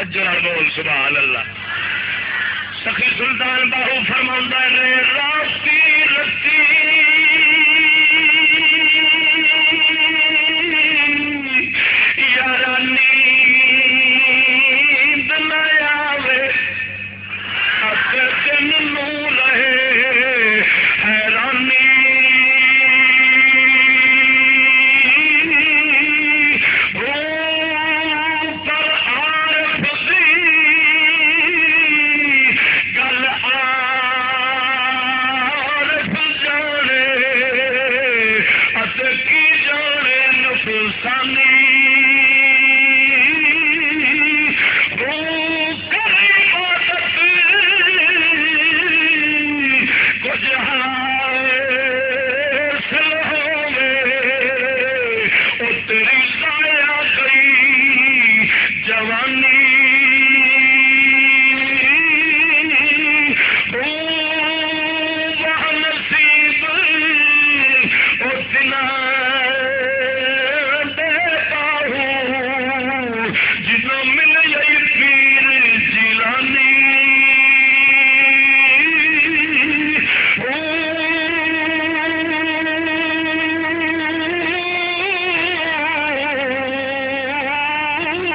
توجہ بول، سبحان اللہ۔ سخی سلطان باہو فرما نے راستی رتی یار نیند وے اگر سامنے